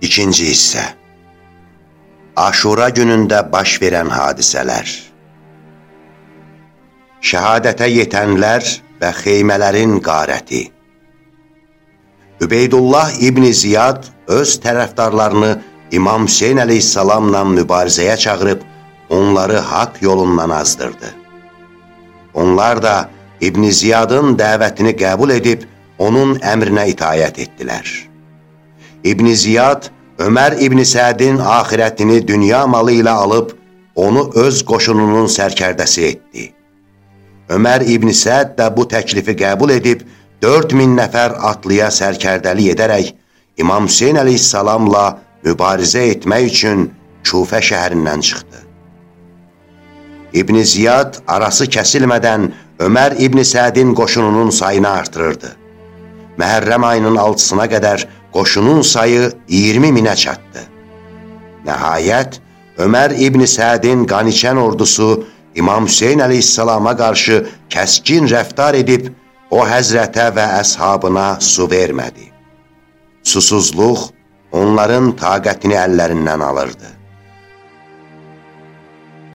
İkinci hissə Aşura günündə baş verən hadisələr Şəhadətə yetənlər və xeymələrin qarəti Übeydullah İbni Ziyad öz tərəfdarlarını İmam Hüseyin əleyhissalamla mübarizəyə çağırıb, onları haqq yolundan azdırdı. Onlar da İbni Ziyadın dəvətini qəbul edib, onun əmrinə itayət etdilər. İbn Ziyad Ömər İbn Sədin axirətini dünya malı ilə alıb, onu öz qoşununun sərkərdəsi etdi. Ömər İbn Səd də bu təklifi qəbul edib, 4000 nəfər atlıya sərkərdəli edərək, İmam Hüseyin əleyhissalamla mübarizə etmək üçün Kufə şəhərindən çıxdı. İbn Ziyad arası kəsilmədən Ömər İbn Sədin qoşununun sayını artırırdı. Məhərrəm ayının altısına qədər qoşunun sayı 20 minə çatdı. Nəhayət, Ömər İbn Sədin qaniçən ordusu İmam Hüseyin əleyhissalama qarşı kəskin rəftar edib, o həzrətə və əshabına su vermədi. Susuzluq onların taqətini əllərindən alırdı.